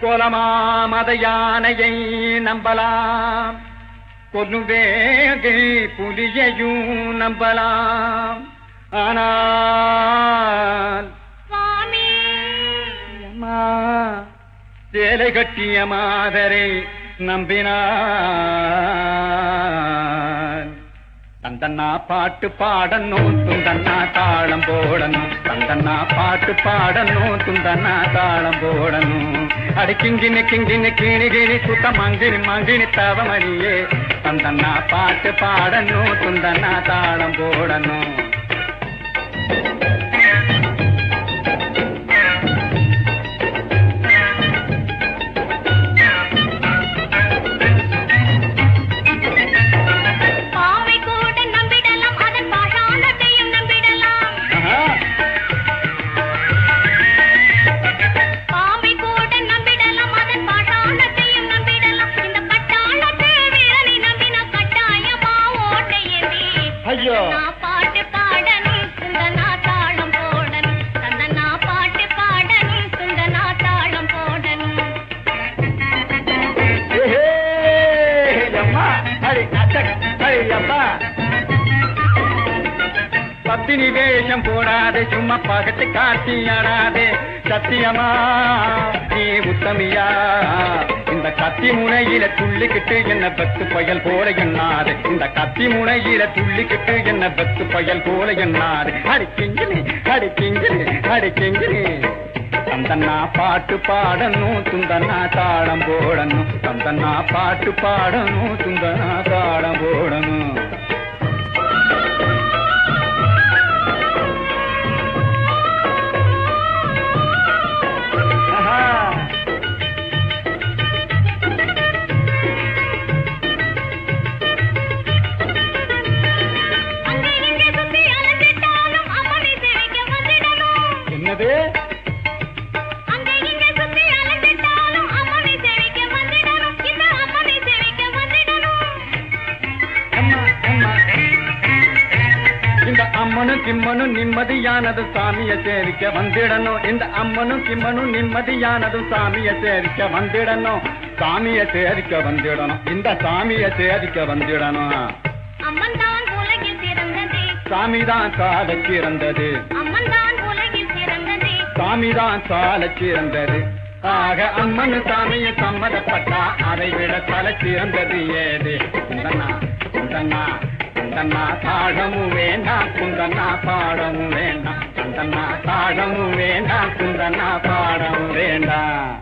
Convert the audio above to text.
கொடூரமா மத யானையை நம்பலாம். கொல்லுவேகை புலியையும் நம்பலாம். ஆனால் சேலை கட்டிய மாதரை நம்பினான் தந்தன்னா பாட்டு பாடணும் துந்தன்னா தாளம் போடணும். தந்தன்னா பாட்டு பாடணும் துந்தன்னா தாளம் போடணும். அடி கிங்கினி கிங்கினி கிணி கிணி சுத்த மங்கினி மங்கினி தவமணியே. தந்தன்னா பாட்டு பாடணும் துந்தன்னா தாளம் போடணும். பத்தினி வேஷம் போடாதே சும்மா பகட்டு காட்டி ஆடாதே. சத்தியமா நீ உத்தமியா. இந்த கத்தி முனையில துள்ளிக்கிட்டு என்ன பத்து பயல் போல என்னாரு இந்த கத்தி முனையில துள்ளிக்கிட்டு என்ன பத்து பயல் போல என்னாரு அடி கிங்கினி அடி கிங்கினி தந்தன்னா பாட்டு பாடணும் துந்தன்னா தாளம் போடணும். தந்தன்னா பாட்டு பாடணும் துந்தன்னா தாளம் போடணும். என்னது இந்த அம்மனும் கிம்மனும் நிம்மதியானது சாமிய சேரிக்க வந்திடணும். இந்த அம்மனும் கிம்மனும் நிம்மதியானது சாமிய சேரிக்க வந்திடணும். சாமிய சேரிக்க வந்திடணும். இந்த சாமிய சேரிக்க வந்திடணும். அம்மன் தான் சிறந்தது அம்மன் சிறந்தது சாமிதான் சால சிறந்தது ஆக அம்மனு சாமியை சம்மதப்பட்டா அதை விட தலை சிறந்தது ஏது? குந்தண்ணா குந்தண்ணா குந்தண்ணா தாழமும் வேண்டாம் குந்தண்ணா பாடமும் வேண்டாம் குந்தண்ணா தாழமும் வேண்டாம் குந்தண்ணா பாடமும் வேண்டாம்